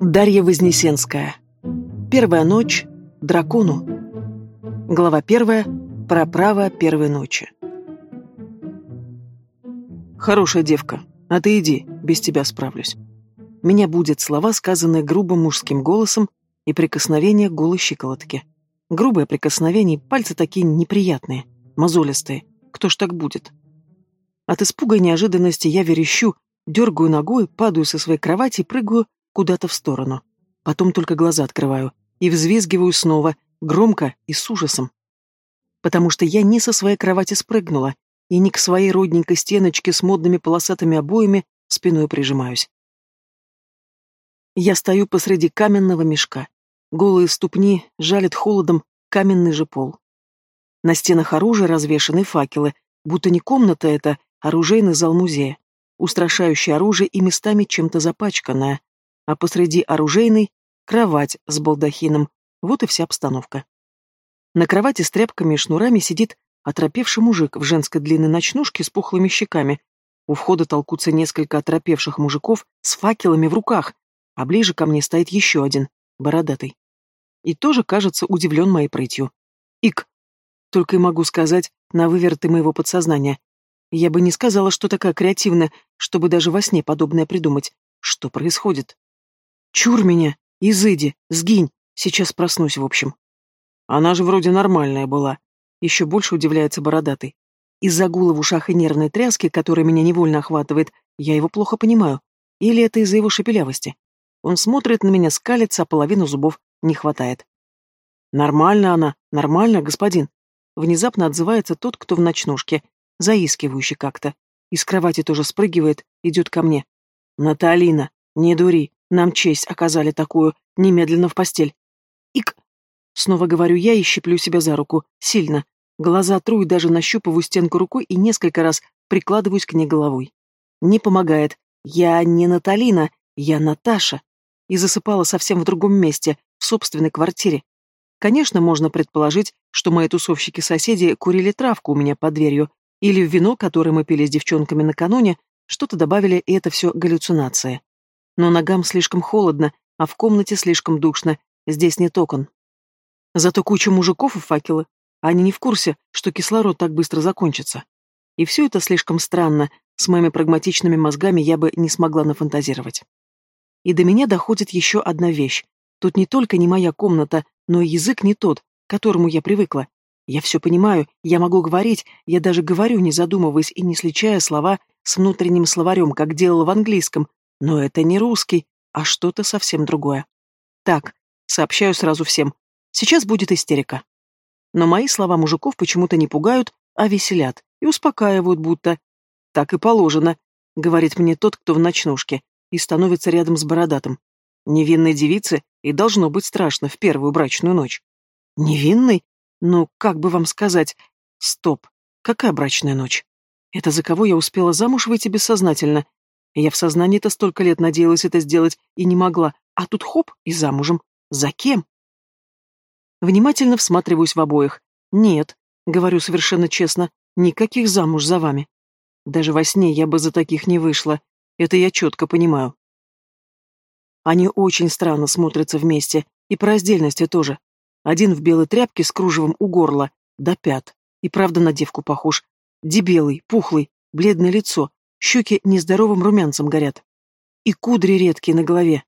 Дарья Вознесенская. Первая ночь. Дракону. Глава первая. Про право первой ночи. Хорошая девка, а ты иди, без тебя справлюсь. Меня будет слова, сказанные грубым мужским голосом, и прикосновение голой щиколотки. Грубое прикосновение, пальцы такие неприятные, мозолистые. Кто ж так будет? От испуга и неожиданности я верещу, дергаю ногой, падаю со своей кровати и прыгаю куда-то в сторону. Потом только глаза открываю и взвизгиваю снова, громко и с ужасом. Потому что я не со своей кровати спрыгнула и не к своей родненькой стеночке с модными полосатыми обоями спиной прижимаюсь. Я стою посреди каменного мешка. Голые ступни жалят холодом каменный же пол. На стенах оружия развешаны факелы, будто не комната это, а оружейный зал музея. Устрашающее оружие и местами чем-то запачканное, а посреди оружейной — кровать с балдахином. Вот и вся обстановка. На кровати с тряпками и шнурами сидит оторопевший мужик в женской длинной ночнушке с пухлыми щеками. У входа толкутся несколько оторопевших мужиков с факелами в руках, а ближе ко мне стоит еще один, бородатый. И тоже, кажется, удивлен моей прытью. Ик. Только и могу сказать на выверты моего подсознания. Я бы не сказала, что такая креативная, чтобы даже во сне подобное придумать. Что происходит? Чур меня, изыди, сгинь, сейчас проснусь, в общем. Она же вроде нормальная была. Еще больше удивляется бородатый. Из-за гула в ушах и нервной тряски, которая меня невольно охватывает, я его плохо понимаю. Или это из-за его шепелявости? Он смотрит на меня, скалится, а половину зубов не хватает. Нормально она, нормально, господин. Внезапно отзывается тот, кто в ночнушке, заискивающий как-то. Из кровати тоже спрыгивает, идет ко мне. Наталина, не дури, нам честь оказали такую, немедленно в постель. Ик! Снова говорю я и щиплю себя за руку, сильно. Глаза тру и даже нащупываю стенку рукой и несколько раз прикладываюсь к ней головой. Не помогает. Я не Наталина, я Наташа. И засыпала совсем в другом месте, в собственной квартире. Конечно, можно предположить, что мои тусовщики-соседи курили травку у меня под дверью, или в вино, которое мы пили с девчонками накануне, что-то добавили, и это все галлюцинация. Но ногам слишком холодно, а в комнате слишком душно, здесь нет окон. Зато куча мужиков и факелы. Они не в курсе, что кислород так быстро закончится. И все это слишком странно, с моими прагматичными мозгами я бы не смогла нафантазировать. И до меня доходит еще одна вещь. Тут не только не моя комната, но и язык не тот, к которому я привыкла. Я все понимаю, я могу говорить, я даже говорю, не задумываясь и не сличая слова с внутренним словарем, как делала в английском, но это не русский, а что-то совсем другое. Так, сообщаю сразу всем. Сейчас будет истерика. Но мои слова мужиков почему-то не пугают, а веселят и успокаивают, будто «так и положено», — говорит мне тот, кто в ночнушке, и становится рядом с бородатым. Невинной девице и должно быть страшно в первую брачную ночь. Невинной? Ну, как бы вам сказать? Стоп. Какая брачная ночь? Это за кого я успела замуж выйти бессознательно, я в сознании-то столько лет надеялась это сделать и не могла, а тут хоп, и замужем. За кем? Внимательно всматриваюсь в обоих. Нет, говорю совершенно честно, никаких замуж за вами. Даже во сне я бы за таких не вышла. Это я четко понимаю. Они очень странно смотрятся вместе, и по раздельности тоже. Один в белой тряпке с кружевом у горла, до пят. И правда на девку похож. Дебелый, пухлый, бледное лицо, щеки нездоровым румянцем горят. И кудри редкие на голове.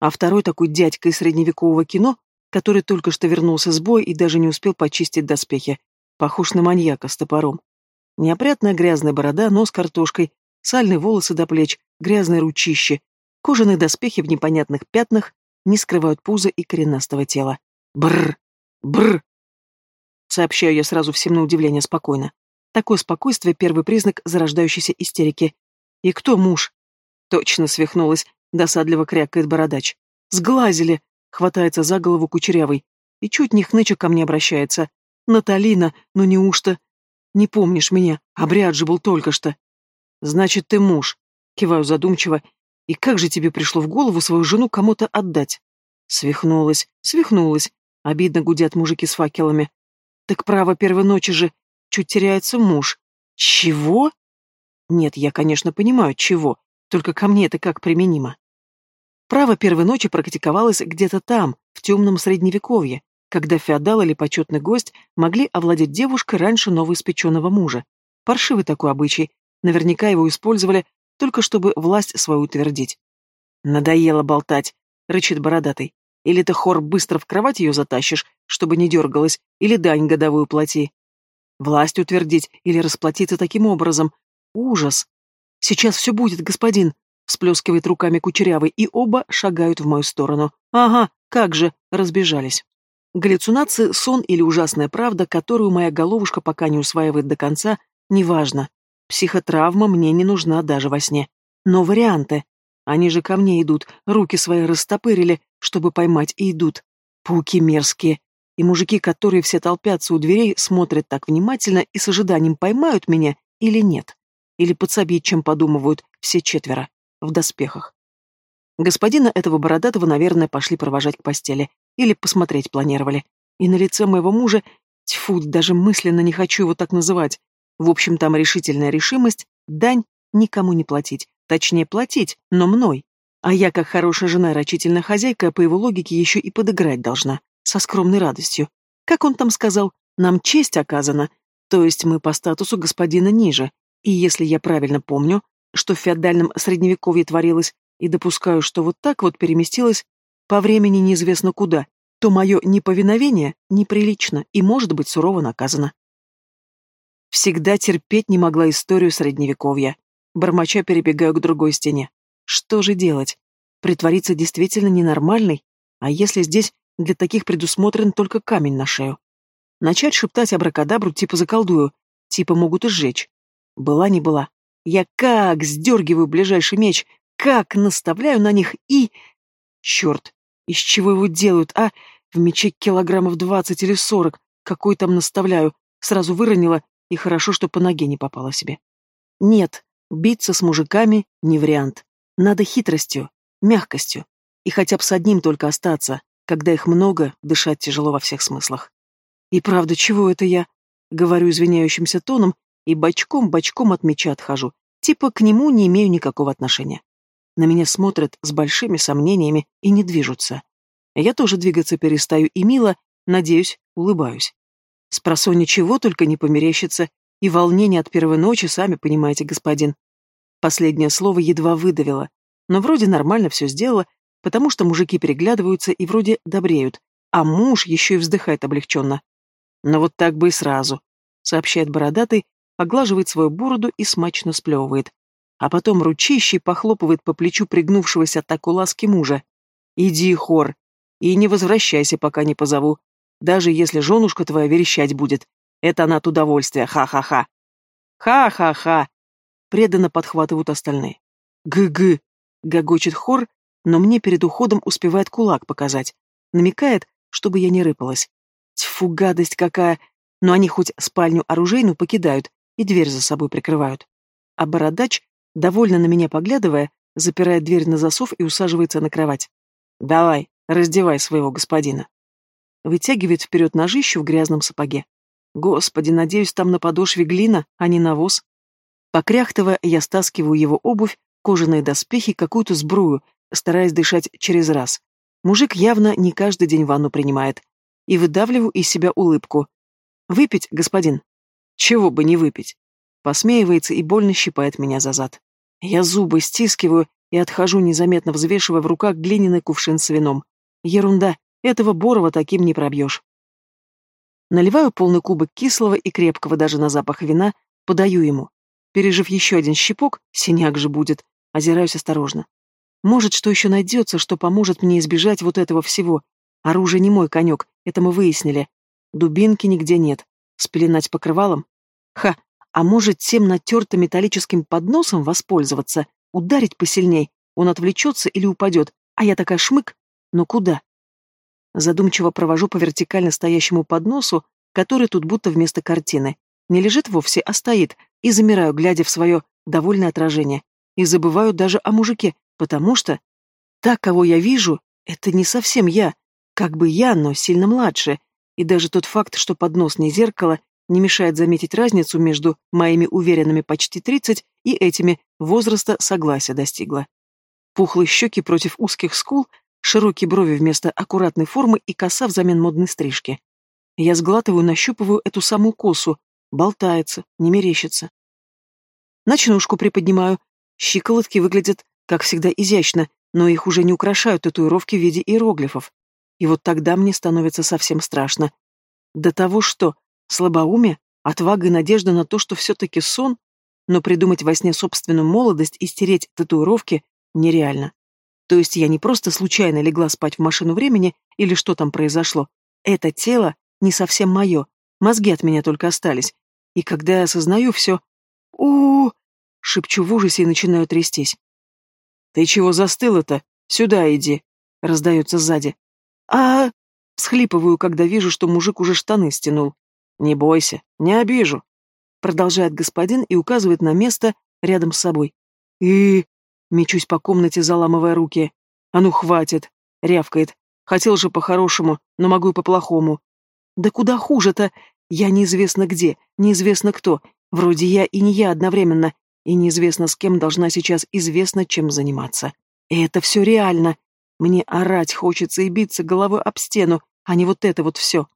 А второй такой дядька из средневекового кино, который только что вернулся с боя и даже не успел почистить доспехи, похож на маньяка с топором. Неопрятная грязная борода, нос картошкой, сальные волосы до плеч, грязные ручищи, кожаные доспехи в непонятных пятнах не скрывают пуза и коренастого тела. Бррр! Бррр! Сообщаю я сразу всем на удивление спокойно. Такое спокойствие — первый признак зарождающейся истерики. И кто муж? Точно свихнулась, досадливо крякает бородач. Сглазили! Хватается за голову кучерявый. И чуть не хныча ко мне обращается. Наталина, ну неужто? Не помнишь меня? Обряд же был только что. Значит, ты муж. Киваю задумчиво. И как же тебе пришло в голову свою жену кому-то отдать? Свихнулась, свихнулась. Обидно гудят мужики с факелами. Так право первой ночи же чуть теряется муж. Чего? Нет, я, конечно, понимаю, чего. Только ко мне это как применимо. Право первой ночи практиковалось где-то там, в темном средневековье, когда феодал или почетный гость могли овладеть девушкой раньше новоиспеченного мужа. Паршивый такой обычай. Наверняка его использовали только чтобы власть свою утвердить. «Надоело болтать», — рычит бородатый. «Или ты хор быстро в кровать ее затащишь, чтобы не дергалась, или дань годовую плати». Власть утвердить или расплатиться таким образом. Ужас. Сейчас все будет, господин, всплескивает руками кучерявый, и оба шагают в мою сторону. Ага, как же, разбежались. Галлюцинации, сон или ужасная правда, которую моя головушка пока не усваивает до конца, неважно. Психотравма мне не нужна даже во сне. Но варианты. Они же ко мне идут, руки свои растопырили, чтобы поймать, и идут. Пауки мерзкие. И мужики, которые все толпятся у дверей, смотрят так внимательно и с ожиданием, поймают меня или нет. Или подсобить, чем подумывают все четверо. В доспехах. Господина этого бородатого, наверное, пошли провожать к постели. Или посмотреть планировали. И на лице моего мужа, тьфу, даже мысленно не хочу его так называть. В общем, там решительная решимость, дань никому не платить. Точнее, платить, но мной. А я, как хорошая жена и рачительная хозяйка, по его логике еще и подыграть должна. Со скромной радостью. Как он там сказал, нам честь оказана. То есть мы по статусу господина ниже. И если я правильно помню, что в феодальном средневековье творилось, и допускаю, что вот так вот переместилось по времени неизвестно куда, то мое неповиновение неприлично и может быть сурово наказано. Всегда терпеть не могла историю средневековья. Бормоча перебегаю к другой стене. Что же делать? Притвориться действительно ненормальной? А если здесь для таких предусмотрен только камень на шею? Начать шептать абракадабру типа заколдую, типа могут и сжечь. Была не была. Я как сдергиваю ближайший меч, как наставляю на них и... Черт, из чего его делают, а? В мече килограммов двадцать или сорок. Какой там наставляю? Сразу выронила, и хорошо, что по ноге не попала себе. Нет, биться с мужиками не вариант. Надо хитростью, мягкостью. И хотя бы с одним только остаться, когда их много, дышать тяжело во всех смыслах. И правда, чего это я? Говорю извиняющимся тоном и бочком-бочком от меча отхожу. Типа к нему не имею никакого отношения. На меня смотрят с большими сомнениями и не движутся. Я тоже двигаться перестаю и мило, надеюсь, улыбаюсь. Спросу ничего, только не померещится, и волнение от первой ночи, сами понимаете, господин. Последнее слово едва выдавило, но вроде нормально все сделала, потому что мужики переглядываются и вроде добреют, а муж еще и вздыхает облегченно. Но вот так бы и сразу, сообщает бородатый, оглаживает свою бороду и смачно сплевывает а потом ручищей похлопывает по плечу пригнувшегося от такой ласки мужа. «Иди, хор, и не возвращайся, пока не позову. Даже если женушка твоя верещать будет. Это она от удовольствия, ха-ха-ха». «Ха-ха-ха!» Преданно подхватывают остальные. «Гы-гы!» — гогочет хор, но мне перед уходом успевает кулак показать. Намекает, чтобы я не рыпалась. Тьфу, гадость какая! Но они хоть спальню оружейную покидают и дверь за собой прикрывают. А бородач довольно на меня поглядывая, запирает дверь на засов и усаживается на кровать. «Давай, раздевай своего господина». Вытягивает вперед ножище в грязном сапоге. Господи, надеюсь, там на подошве глина, а не навоз. Покряхтывая, я стаскиваю его обувь, кожаные доспехи, какую-то сбрую, стараясь дышать через раз. Мужик явно не каждый день ванну принимает. И выдавливаю из себя улыбку. «Выпить, господин?» «Чего бы не выпить?» Посмеивается и больно щипает меня за зад. Я зубы стискиваю и отхожу, незаметно взвешивая в руках глиняный кувшин с вином. Ерунда, этого Борова таким не пробьешь. Наливаю полный кубок кислого и крепкого даже на запах вина, подаю ему. Пережив еще один щипок, синяк же будет, озираюсь осторожно. Может, что еще найдется, что поможет мне избежать вот этого всего. Оружие не мой конек, это мы выяснили. Дубинки нигде нет. Спеленать покрывалом? Ха, а может, тем натертым металлическим подносом воспользоваться, ударить посильней, он отвлечется или упадет, а я такая шмык, но куда? Задумчиво провожу по вертикально стоящему подносу, который тут будто вместо картины. Не лежит вовсе, а стоит, и замираю, глядя в свое довольное отражение. И забываю даже о мужике, потому что... Та, кого я вижу, это не совсем я. Как бы я, но сильно младше. И даже тот факт, что поднос не зеркало, не мешает заметить разницу между моими уверенными почти тридцать и этими возраста согласия достигла. Пухлые щеки против узких скул, широкие брови вместо аккуратной формы и коса взамен модной стрижки. Я сглатываю, нащупываю эту самую косу, болтается, не мерещится. Ночнушку приподнимаю, щиколотки выглядят, как всегда, изящно, но их уже не украшают татуировки в виде иероглифов. И вот тогда мне становится совсем страшно. До того, что слабоумие, отвага и надежда на то, что все-таки сон, но придумать во сне собственную молодость и стереть татуировки нереально. То есть я не просто случайно легла спать в машину времени или что там произошло. Это тело не совсем мое, мозги от меня только остались. И когда я осознаю все... у, -у, шепчу в ужасе и начинаю трястись. «Ты чего застыла-то? Сюда иди!» — раздается сзади. а Схлипываю, когда вижу, что мужик уже штаны стянул. «Не бойся, не обижу», — продолжает господин и указывает на место рядом с собой. и Мечусь по комнате, заламывая руки. «А ну, хватит!» — рявкает. «Хотел же по-хорошему, но могу и по-плохому». «Да куда хуже-то? Я неизвестно где, неизвестно кто. Вроде я и не я одновременно, и неизвестно с кем должна сейчас известно чем заниматься. И это все реально. Мне орать хочется и биться головой об стену, а не вот это вот все.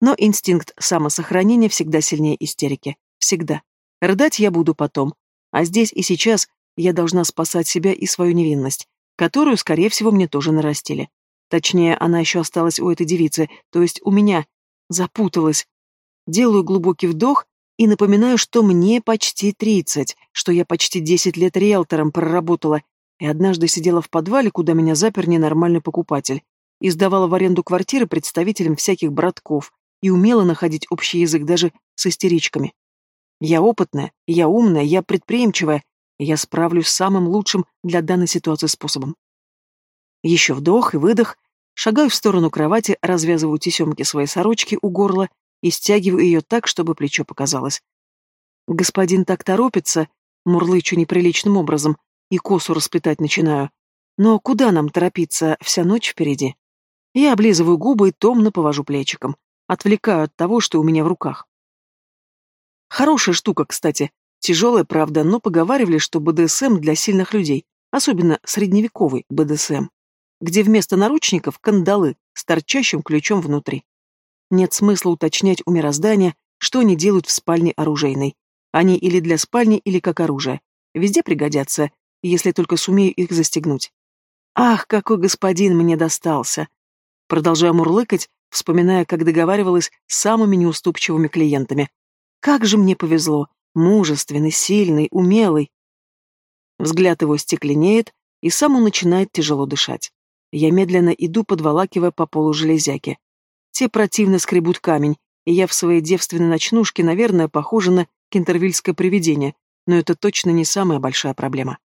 Но инстинкт самосохранения всегда сильнее истерики. Всегда. Рыдать я буду потом. А здесь и сейчас я должна спасать себя и свою невинность, которую, скорее всего, мне тоже нарастили. Точнее, она еще осталась у этой девицы, то есть у меня. Запуталась. Делаю глубокий вдох и напоминаю, что мне почти тридцать, что я почти десять лет риэлтором проработала, и однажды сидела в подвале, куда меня запер ненормальный покупатель, и сдавала в аренду квартиры представителям всяких братков, и умела находить общий язык даже с истеричками. Я опытная, я умная, я предприимчивая, я справлюсь самым лучшим для данной ситуации способом. Еще вдох и выдох, шагаю в сторону кровати, развязываю тесемки своей сорочки у горла и стягиваю ее так, чтобы плечо показалось. Господин так торопится, мурлычу неприличным образом, и косу расплетать начинаю. Но куда нам торопиться, вся ночь впереди? Я облизываю губы и томно повожу плечиком, отвлекаю от того, что у меня в руках. Хорошая штука, кстати. Тяжелая, правда, но поговаривали, что БДСМ для сильных людей, особенно средневековый БДСМ, где вместо наручников кандалы с торчащим ключом внутри. Нет смысла уточнять у мироздания, что они делают в спальне оружейной. Они или для спальни, или как оружие. Везде пригодятся, если только сумею их застегнуть. Ах, какой господин мне достался! Продолжаю мурлыкать, вспоминая, как договаривалась с самыми неуступчивыми клиентами. Как же мне повезло! Мужественный, сильный, умелый. Взгляд его стекленеет, и сам он начинает тяжело дышать. Я медленно иду, подволакивая по полу железяки. Те противно скребут камень, и я в своей девственной ночнушке, наверное, похожа на кентервильское привидение, но это точно не самая большая проблема.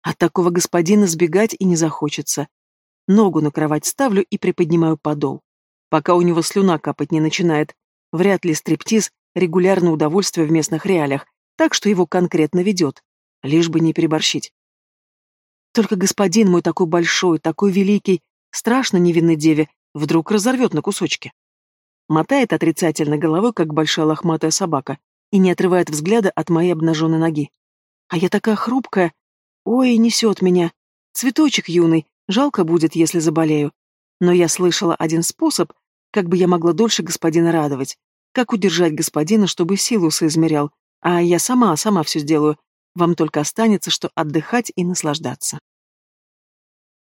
От такого господина сбегать и не захочется. Ногу на кровать ставлю и приподнимаю подол. Пока у него слюна капать не начинает. Вряд ли стриптиз — регулярное удовольствие в местных реалиях, так что его конкретно ведет. Лишь бы не переборщить. Только господин мой такой большой, такой великий, страшно невинной деве, Вдруг разорвет на кусочки. Мотает отрицательно головой, как большая лохматая собака, и не отрывает взгляда от моей обнаженной ноги. А я такая хрупкая. Ой, несет меня. Цветочек юный, жалко будет, если заболею. Но я слышала один способ, как бы я могла дольше господина радовать. Как удержать господина, чтобы силу соизмерял. А я сама, сама все сделаю. Вам только останется, что отдыхать и наслаждаться.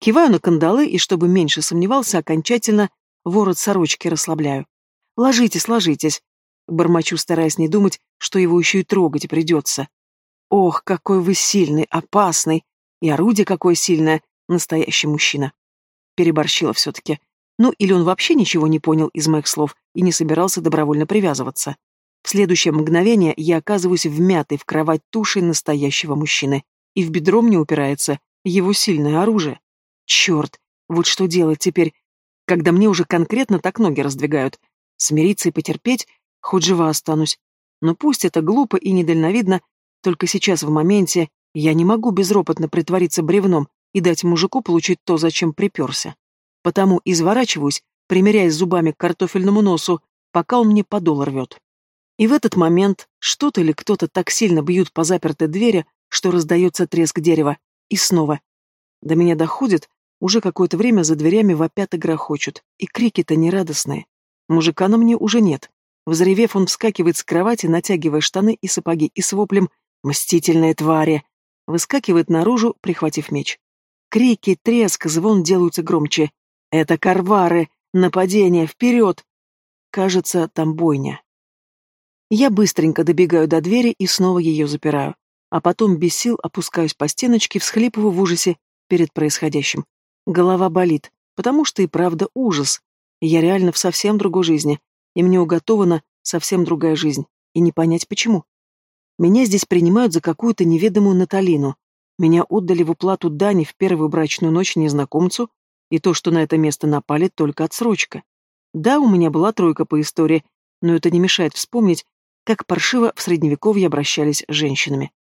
Киваю на кандалы и, чтобы меньше сомневался, окончательно ворот сорочки расслабляю. «Ложитесь, ложитесь», — бормочу, стараясь не думать, что его еще и трогать придется. «Ох, какой вы сильный, опасный! И орудие какое сильное, настоящий мужчина!» Переборщила все-таки. Ну, или он вообще ничего не понял из моих слов и не собирался добровольно привязываться. В следующее мгновение я оказываюсь вмятой в кровать тушей настоящего мужчины, и в бедро мне упирается его сильное оружие. Черт, вот что делать теперь, когда мне уже конкретно так ноги раздвигают? Смириться и потерпеть, хоть жива останусь. Но пусть это глупо и недальновидно, только сейчас в моменте я не могу безропотно притвориться бревном и дать мужику получить то, зачем приперся. Потому изворачиваюсь, примеряясь зубами к картофельному носу, пока он мне подол рвет. И в этот момент что-то или кто-то так сильно бьют по запертой двери, что раздается треск дерева. И снова. До меня доходит, уже какое-то время за дверями вопят и грохочут, и крики-то нерадостные. Мужика на мне уже нет. Взревев, он вскакивает с кровати, натягивая штаны и сапоги, и с воплем «Мстительные твари!» выскакивает наружу, прихватив меч. Крики, треск, звон делаются громче. «Это карвары! Нападение! Вперед!» Кажется, там бойня. Я быстренько добегаю до двери и снова ее запираю, а потом без сил опускаюсь по стеночке, всхлипываю в ужасе перед происходящим. Голова болит, потому что и правда ужас. Я реально в совсем другой жизни, и мне уготована совсем другая жизнь, и не понять почему. Меня здесь принимают за какую-то неведомую Наталину. Меня отдали в уплату дани в первую брачную ночь незнакомцу, и то, что на это место напали, только отсрочка. Да, у меня была тройка по истории, но это не мешает вспомнить, как паршиво в Средневековье обращались с женщинами.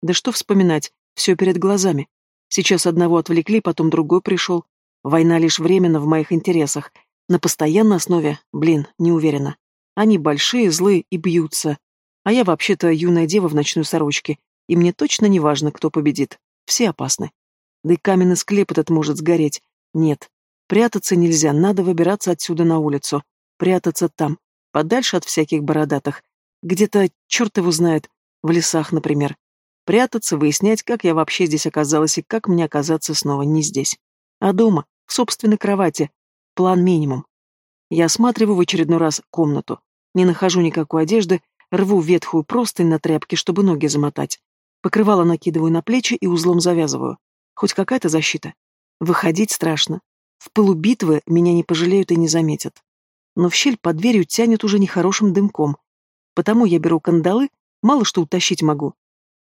Да что вспоминать, все перед глазами. Сейчас одного отвлекли, потом другой пришел. Война лишь временно в моих интересах, на постоянной основе, блин, не уверена. Они большие, злые и бьются. А я вообще-то юная дева в ночной сорочке, и мне точно не важно, кто победит. Все опасны. Да и каменный склеп этот может сгореть. Нет. Прятаться нельзя, надо выбираться отсюда на улицу. Прятаться там, подальше от всяких бородатых. Где-то, черт его знает, в лесах, например. Прятаться, выяснять, как я вообще здесь оказалась и как мне оказаться снова не здесь. А дома, в собственной кровати, План минимум. Я осматриваю в очередной раз комнату. Не нахожу никакой одежды, рву ветхую простынь на тряпке, чтобы ноги замотать. Покрывало накидываю на плечи и узлом завязываю. Хоть какая-то защита. Выходить страшно. В пылу битвы меня не пожалеют и не заметят. Но в щель под дверью тянет уже нехорошим дымком. Потому я беру кандалы, мало что утащить могу.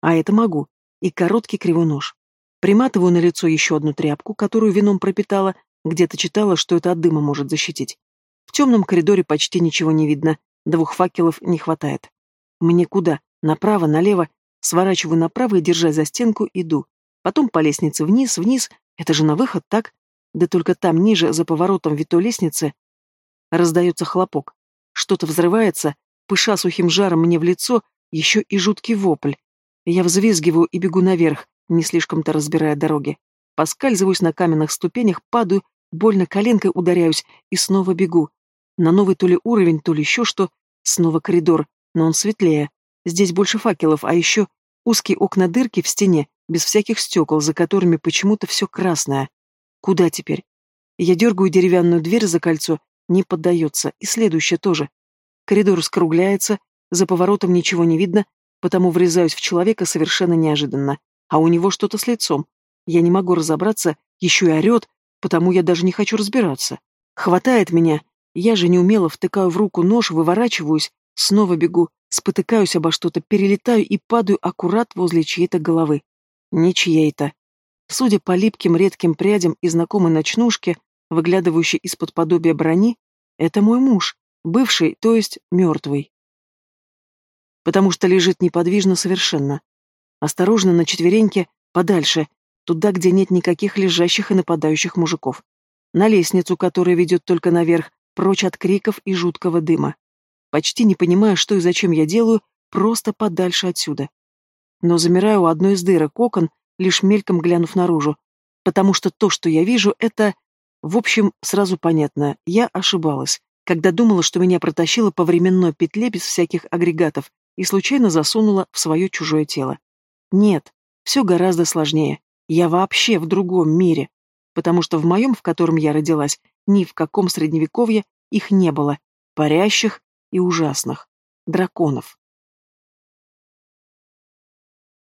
А это могу. И короткий кривой нож. Приматываю на лицо еще одну тряпку, которую вином пропитала, где-то читала, что это от дыма может защитить. В темном коридоре почти ничего не видно, двух факелов не хватает. Мне куда? Направо, налево? Сворачиваю направо и, держась за стенку, иду. Потом по лестнице вниз, вниз. Это же на выход, так? Да только там, ниже, за поворотом витой лестницы, раздается хлопок. Что-то взрывается, пыша сухим жаром мне в лицо, еще и жуткий вопль. Я взвизгиваю и бегу наверх, не слишком-то разбирая дороги. Поскальзываюсь на каменных ступенях, падаю Больно коленкой ударяюсь и снова бегу. На новый то ли уровень, то ли еще что. Снова коридор, но он светлее. Здесь больше факелов, а еще узкие окна-дырки в стене, без всяких стекол, за которыми почему-то все красное. Куда теперь? Я дергаю деревянную дверь за кольцо, не поддается, и следующее тоже. Коридор скругляется, за поворотом ничего не видно, потому врезаюсь в человека совершенно неожиданно. А у него что-то с лицом. Я не могу разобраться, еще и орет, потому я даже не хочу разбираться. Хватает меня, я же неумело втыкаю в руку нож, выворачиваюсь, снова бегу, спотыкаюсь обо что-то, перелетаю и падаю аккурат возле чьей-то головы. Не чьей-то. Судя по липким редким прядям и знакомой ночнушке, выглядывающей из-под подобия брони, это мой муж, бывший, то есть мертвый. Потому что лежит неподвижно совершенно. Осторожно на четвереньке, подальше, Туда, где нет никаких лежащих и нападающих мужиков. На лестницу, которая ведет только наверх, прочь от криков и жуткого дыма. Почти не понимая, что и зачем я делаю, просто подальше отсюда. Но замираю у одной из дырок окон, лишь мельком глянув наружу. Потому что то, что я вижу, это... В общем, сразу понятно, я ошибалась, когда думала, что меня протащило по временной петле без всяких агрегатов и случайно засунула в свое чужое тело. Нет, все гораздо сложнее. Я вообще в другом мире, потому что в моем, в котором я родилась, ни в каком средневековье их не было, парящих и ужасных, драконов.